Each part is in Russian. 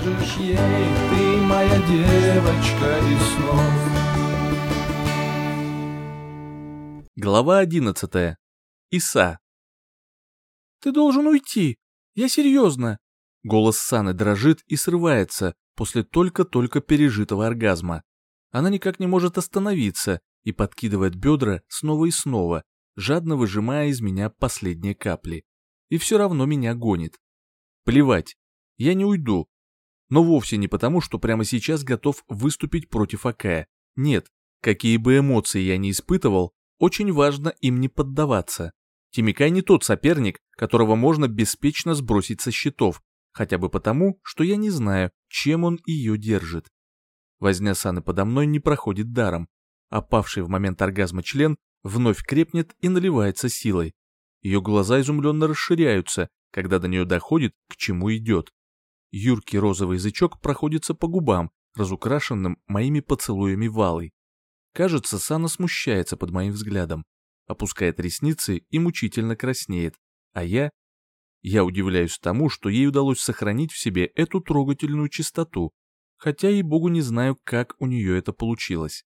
скажешь ей, ты моя девочка из снов. Глава одиннадцатая. Иса. «Ты должен уйти. Я серьезно». Голос Саны дрожит и срывается после только-только пережитого оргазма. Она никак не может остановиться и подкидывает бедра снова и снова, жадно выжимая из меня последние капли. И все равно меня гонит. Плевать, я не уйду. Но вовсе не потому, что прямо сейчас готов выступить против Акая. Нет, какие бы эмоции я ни испытывал, очень важно им не поддаваться. Тимикай не тот соперник, которого можно беспечно сбросить со счетов, хотя бы потому, что я не знаю, чем он ее держит. Возня Саны подо мной не проходит даром, а павший в момент оргазма член вновь крепнет и наливается силой. Ее глаза изумленно расширяются, когда до нее доходит, к чему идет. Юркий розовый язычок проходится по губам, разукрашенным моими поцелуями валой. Кажется, Сана смущается под моим взглядом, опускает ресницы и мучительно краснеет, а я... Я удивляюсь тому, что ей удалось сохранить в себе эту трогательную чистоту, хотя и богу не знаю, как у нее это получилось.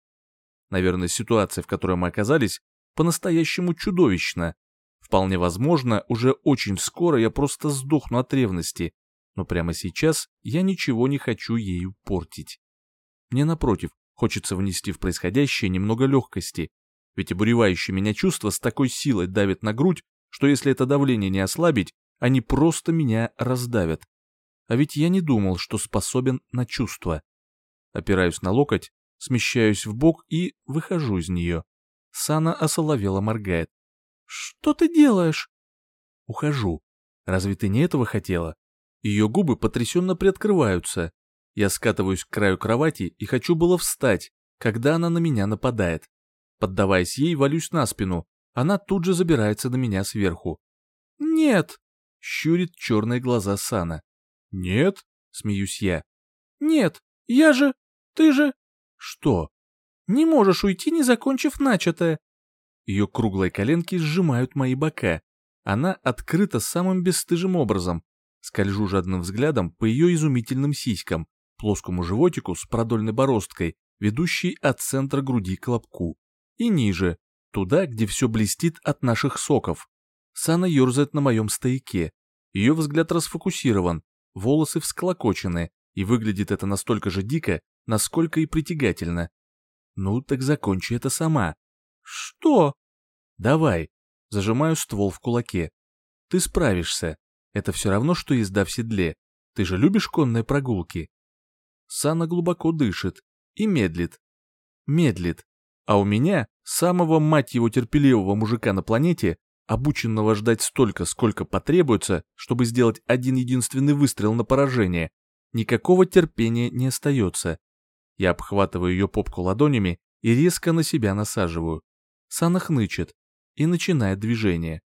Наверное, ситуация, в которой мы оказались, по-настоящему чудовищна. Вполне возможно, уже очень скоро я просто сдохну от ревности, но прямо сейчас я ничего не хочу ею портить. Мне, напротив, хочется внести в происходящее немного легкости, ведь обуревающие меня чувства с такой силой давят на грудь, что если это давление не ослабить, они просто меня раздавят. А ведь я не думал, что способен на чувства. Опираюсь на локоть, смещаюсь в бок и выхожу из нее. Сана осоловела моргает. «Что ты делаешь?» Ухожу. Разве ты не этого хотела? Ее губы потрясенно приоткрываются. Я скатываюсь к краю кровати и хочу было встать, когда она на меня нападает. Поддаваясь ей, валюсь на спину. Она тут же забирается на меня сверху. «Нет!» — щурит черные глаза Сана. «Нет?» — смеюсь я. «Нет, я же... Ты же...» «Что?» «Не можешь уйти, не закончив начатое». Ее круглые коленки сжимают мои бока. Она открыта самым бесстыжим образом. Скольжу жадным взглядом по ее изумительным сиськам, плоскому животику с продольной бороздкой, ведущей от центра груди к лобку. И ниже, туда, где все блестит от наших соков. Сана ерзает на моем стояке. Ее взгляд расфокусирован, волосы всклокочены, и выглядит это настолько же дико, насколько и притягательно. Ну, так закончи это сама. Что? Давай. Зажимаю ствол в кулаке. Ты справишься. Это все равно, что езда в седле. Ты же любишь конные прогулки? Сана глубоко дышит и медлит. Медлит. А у меня, самого мать его терпеливого мужика на планете, обученного ждать столько, сколько потребуется, чтобы сделать один единственный выстрел на поражение, никакого терпения не остается. Я обхватываю ее попку ладонями и резко на себя насаживаю. Сана хнычет и начинает движение.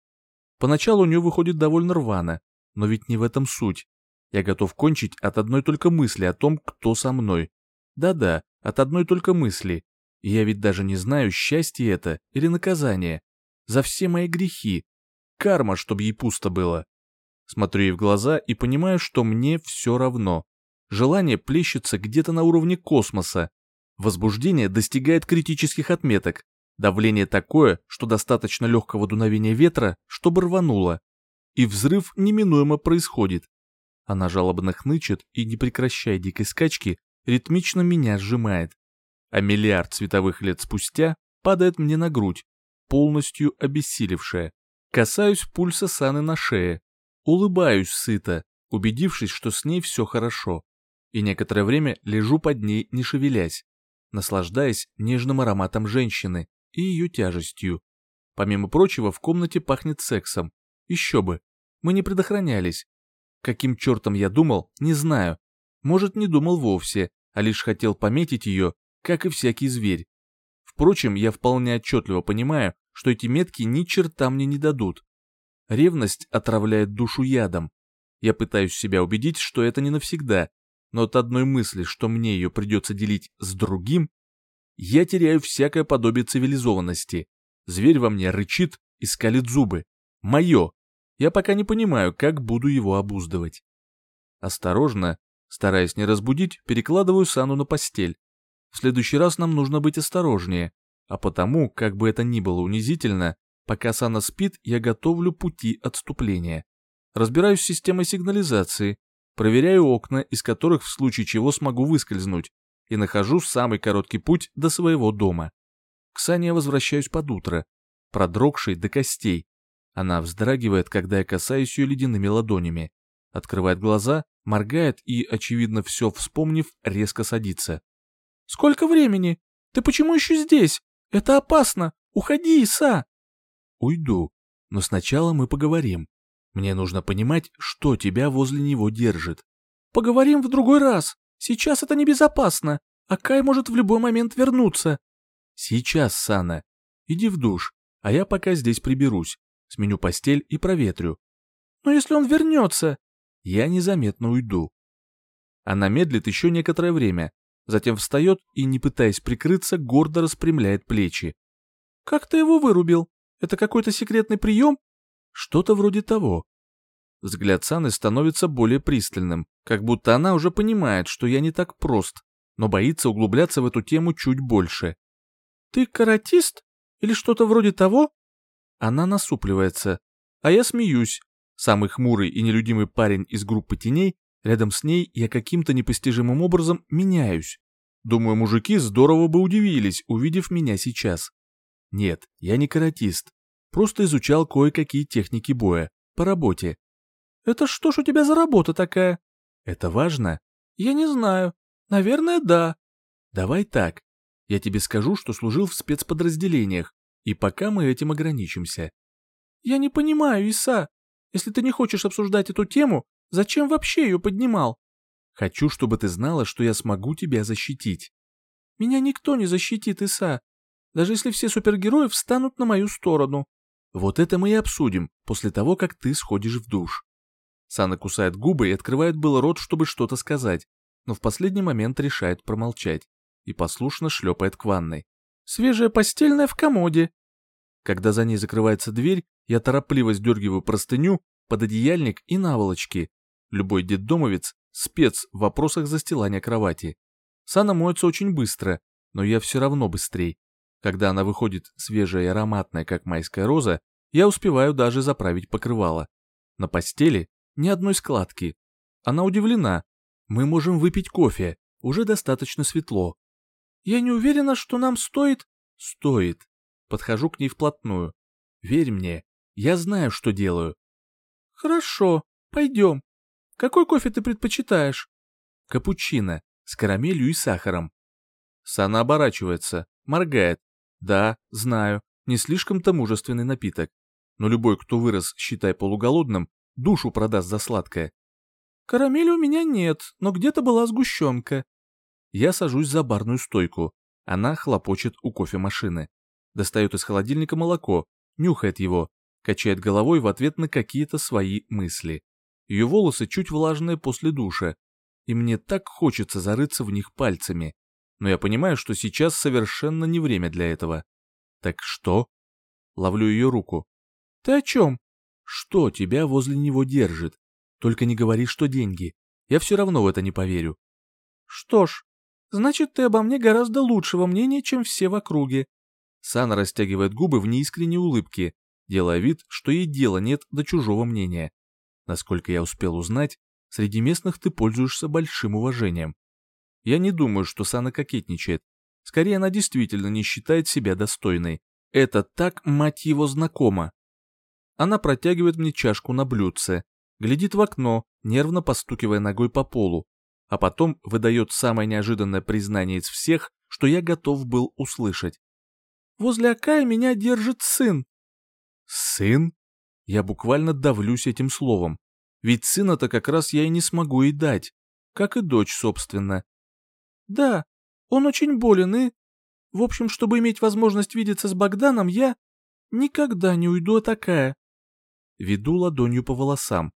Поначалу у нее выходит довольно рвано, но ведь не в этом суть. Я готов кончить от одной только мысли о том, кто со мной. Да-да, от одной только мысли. я ведь даже не знаю, счастье это или наказание за все мои грехи. Карма, чтобы ей пусто было. Смотрю ей в глаза и понимаю, что мне все равно. Желание плещется где-то на уровне космоса. Возбуждение достигает критических отметок. Давление такое, что достаточно легкого дуновения ветра, чтобы рвануло. И взрыв неминуемо происходит. Она жалобно хнычет и, не прекращая дикой скачки, ритмично меня сжимает. А миллиард световых лет спустя падает мне на грудь, полностью обессилевшая. Касаюсь пульса Саны на шее. Улыбаюсь сыто, убедившись, что с ней все хорошо. И некоторое время лежу под ней, не шевелясь, наслаждаясь нежным ароматом женщины и ее тяжестью. Помимо прочего, в комнате пахнет сексом. Еще бы. Мы не предохранялись. Каким чертом я думал, не знаю. Может, не думал вовсе, а лишь хотел пометить ее, как и всякий зверь. Впрочем, я вполне отчетливо понимаю, что эти метки ни черта мне не дадут. Ревность отравляет душу ядом. Я пытаюсь себя убедить, что это не навсегда, но от одной мысли, что мне ее придется делить с другим, я теряю всякое подобие цивилизованности. Зверь во мне рычит и скалит зубы. Мое. Я пока не понимаю, как буду его обуздывать. Осторожно, Стараясь не разбудить, перекладываю Сану на постель. В следующий раз нам нужно быть осторожнее, а потому, как бы это ни было унизительно, пока Сана спит, я готовлю пути отступления. Разбираюсь с системой сигнализации, проверяю окна, из которых в случае чего смогу выскользнуть, и нахожу самый короткий путь до своего дома. К Сане я возвращаюсь под утро, продрогшей до костей. Она вздрагивает, когда я касаюсь ее ледяными ладонями. Открывает глаза, моргает и, очевидно, все вспомнив, резко садится. «Сколько времени? Ты почему еще здесь? Это опасно! Уходи, Иса!» «Уйду, но сначала мы поговорим. Мне нужно понимать, что тебя возле него держит». «Поговорим в другой раз. Сейчас это небезопасно, а Кай может в любой момент вернуться». «Сейчас, Сана. Иди в душ, а я пока здесь приберусь, сменю постель и проветрю». «Но если он вернется?» «Я незаметно уйду». Она медлит еще некоторое время, затем встает и, не пытаясь прикрыться, гордо распрямляет плечи. «Как ты его вырубил? Это какой-то секретный прием?» «Что-то вроде того». Взгляд Саны становится более пристальным, как будто она уже понимает, что я не так прост, но боится углубляться в эту тему чуть больше. «Ты каратист? Или что-то вроде того?» Она насупливается, а я смеюсь. Самый хмурый и нелюдимый парень из группы теней Рядом с ней я каким-то непостижимым образом меняюсь. Думаю, мужики здорово бы удивились, увидев меня сейчас. Нет, я не каратист. Просто изучал кое-какие техники боя. По работе. Это что ж у тебя за работа такая? Это важно? Я не знаю. Наверное, да. Давай так. Я тебе скажу, что служил в спецподразделениях, и пока мы этим ограничимся. Я не понимаю, Иса. Если ты не хочешь обсуждать эту тему, Зачем вообще ее поднимал? Хочу, чтобы ты знала, что я смогу тебя защитить. Меня никто не защитит, Иса. Даже если все супергерои встанут на мою сторону. Вот это мы и обсудим после того, как ты сходишь в душ. Сана кусает губы и открывает был рот, чтобы что-то сказать, но в последний момент решает промолчать и послушно шлепает к ванной. «Свежая постельная в комоде». Когда за ней закрывается дверь, я торопливо сдергиваю простыню, пододеяльник и наволочки, Любой детдомовец – спец в вопросах застилания кровати. Сана моется очень быстро, но я все равно быстрей. Когда она выходит свежая и ароматная, как майская роза, я успеваю даже заправить покрывало. На постели ни одной складки. Она удивлена. Мы можем выпить кофе, уже достаточно светло. Я не уверена, что нам стоит... Стоит. Подхожу к ней вплотную. Верь мне, я знаю, что делаю. Хорошо, пойдем. Какой кофе ты предпочитаешь? Капучино, с карамелью и сахаром. Сана оборачивается, моргает. Да, знаю, не слишком-то мужественный напиток. Но любой, кто вырос, считай полуголодным, душу продаст за сладкое. Карамели у меня нет, но где-то была сгущенка. Я сажусь за барную стойку. Она хлопочет у кофемашины. Достает из холодильника молоко, нюхает его, качает головой в ответ на какие-то свои мысли. Ее волосы чуть влажные после душа, и мне так хочется зарыться в них пальцами. Но я понимаю, что сейчас совершенно не время для этого. Так что? Ловлю ее руку. Ты о чем? Что тебя возле него держит? Только не говори, что деньги. Я все равно в это не поверю. Что ж, значит, ты обо мне гораздо лучшего мнения, чем все в округе. Сана растягивает губы в неискренней улыбке, делая вид, что ей дела нет до чужого мнения. Насколько я успел узнать, среди местных ты пользуешься большим уважением. Я не думаю, что Сана кокетничает. Скорее, она действительно не считает себя достойной. Это так, мать его, знакомо. Она протягивает мне чашку на блюдце, глядит в окно, нервно постукивая ногой по полу, а потом выдает самое неожиданное признание из всех, что я готов был услышать. «Возле Акая меня держит сын». «Сын?» Я буквально давлюсь этим словом. Ведь сына-то как раз я и не смогу ей дать, как и дочь, собственно. Да, он очень болен и... В общем, чтобы иметь возможность видеться с Богданом, я никогда не уйду такая. Веду ладонью по волосам.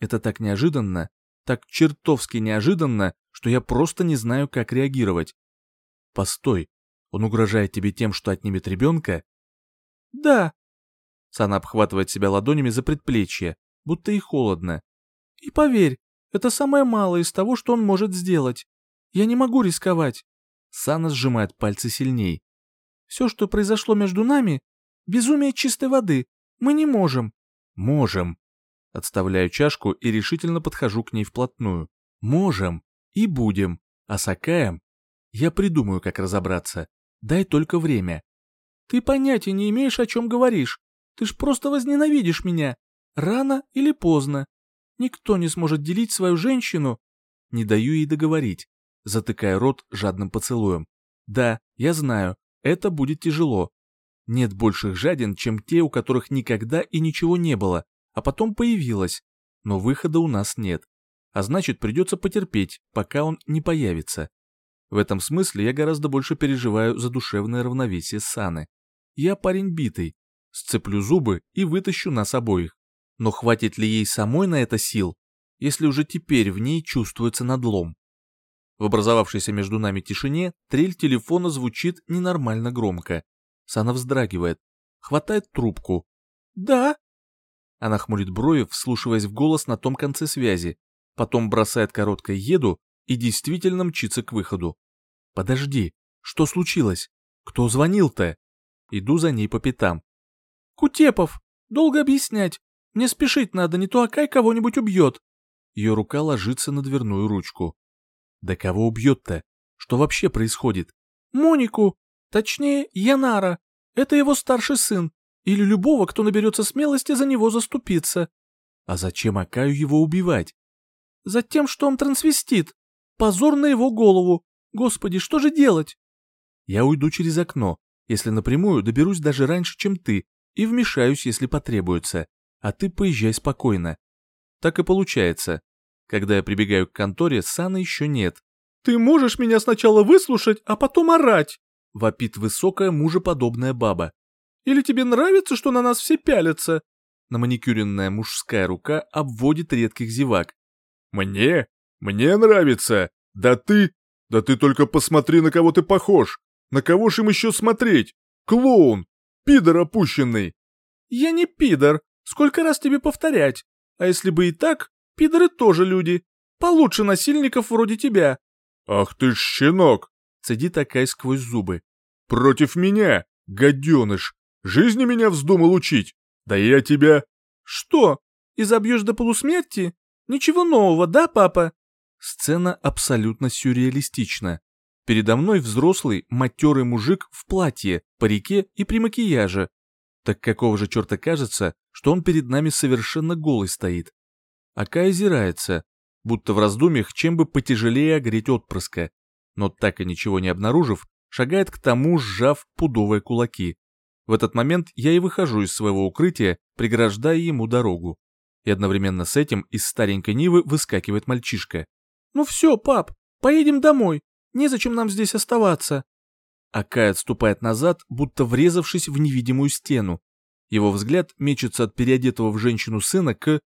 Это так неожиданно, так чертовски неожиданно, что я просто не знаю, как реагировать. Постой, он угрожает тебе тем, что отнимет ребенка? Да, Сана обхватывает себя ладонями за предплечье, будто и холодно. И поверь, Это самое малое из того, что он может сделать. Я не могу рисковать. Сана сжимает пальцы сильней. Все, что произошло между нами, безумие чистой воды. Мы не можем. Можем. Отставляю чашку и решительно подхожу к ней вплотную. Можем. И будем. А с? Я придумаю, как разобраться. Дай только время. Ты понятия не имеешь, о чем говоришь. Ты ж просто возненавидишь меня. Рано или поздно. Никто не сможет делить свою женщину. Не даю ей договорить, затыкая рот жадным поцелуем. Да, я знаю, это будет тяжело. Нет больших жаден, чем те, у которых никогда и ничего не было, а потом появилось. Но выхода у нас нет. А значит, придется потерпеть, пока он не появится. В этом смысле я гораздо больше переживаю за душевное равновесие Саны. Я парень битый, сцеплю зубы и вытащу нас обоих. Но хватит ли ей самой на это сил, если уже теперь в ней чувствуется надлом? В образовавшейся между нами тишине трель телефона звучит ненормально громко. Сана вздрагивает, хватает трубку. «Да?» Она хмурит брови, вслушиваясь в голос на том конце связи, потом бросает короткое «еду» и действительно мчится к выходу. «Подожди, что случилось? Кто звонил-то?» Иду за ней по пятам. «Кутепов! Долго объяснять. Мне спешить надо, не то Акай кого-нибудь убьет». Ее рука ложится на дверную ручку. «Да кого убьет-то? Что вообще происходит?» «Монику! Точнее, Янара. Это его старший сын. Или любого, кто наберется смелости за него заступиться». «А зачем Акаю его убивать?» «Затем, что он трансвестит. Позор на его голову. Господи, что же делать?» «Я уйду через окно, если напрямую доберусь даже раньше, чем ты, и вмешаюсь, если потребуется, а ты поезжай спокойно». Так и получается. Когда я прибегаю к конторе, Сана еще нет. «Ты можешь меня сначала выслушать, а потом орать?» — вопит высокая мужеподобная баба. «Или тебе нравится, что на нас все пялятся?» На маникюренная мужская рука обводит редких зевак. «Мне? Мне нравится! Да ты... Да ты только посмотри, на кого ты похож! На кого ж им еще смотреть? Клоун! Пидор опущенный!» «Я не пидор! Сколько раз тебе повторять? А если бы и так, пидоры тоже люди. Получше насильников вроде тебя». «Ах ты ж щенок!» — цедит такая сквозь зубы. «Против меня, гаденыш! Жизни меня вздумал учить! Да я тебя...» «Что, и забьешь до полусмерти? Ничего нового, да, папа?» Сцена абсолютно сюрреалистична. Передо мной взрослый, матерый мужик в платье, парике и при макияже. Так какого же черта кажется, что он перед нами совершенно голый стоит? Ака озирается, будто в раздумьях, чем бы потяжелее огреть отпрыска, но так и ничего не обнаружив, шагает к тому, сжав пудовые кулаки. В этот момент я и выхожу из своего укрытия, преграждая ему дорогу. И одновременно с этим из старенькой Нивы выскакивает мальчишка. «Ну все, пап, поедем домой. Незачем нам здесь оставаться». Акай отступает назад, будто врезавшись в невидимую стену. Его взгляд мечется от переодетого в женщину сына к...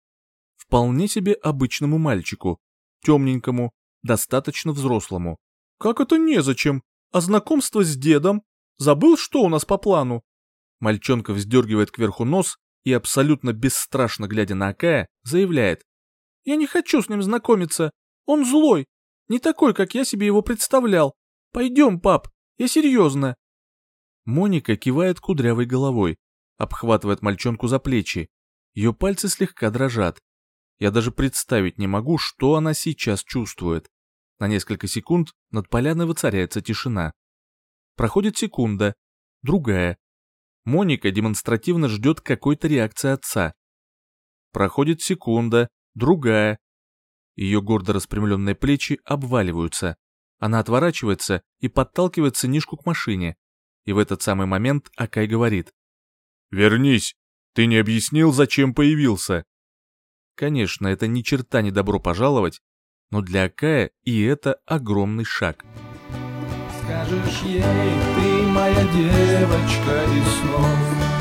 вполне себе обычному мальчику, темненькому, достаточно взрослому. «Как это незачем? А знакомство с дедом? Забыл, что у нас по плану?» Мальчонка вздергивает кверху нос и, абсолютно бесстрашно глядя на Акая, заявляет. «Я не хочу с ним знакомиться. Он злой. Не такой, как я себе его представлял. Пойдем, пап, я серьезно. Моника кивает кудрявой головой, обхватывает мальчонку за плечи. Ее пальцы слегка дрожат. Я даже представить не могу, что она сейчас чувствует. На несколько секунд над поляной воцаряется тишина. Проходит секунда, другая. Моника демонстративно ждет какой-то реакции отца. Проходит секунда, другая. Ее гордо распрямленные плечи обваливаются. Она отворачивается и подталкивает сынишку к машине. И в этот самый момент Акай говорит. «Вернись! Ты не объяснил, зачем появился!» Конечно, это ни черта не добро пожаловать, но для Акая и это огромный шаг. Скажешь ей, ты моя девочка из снов,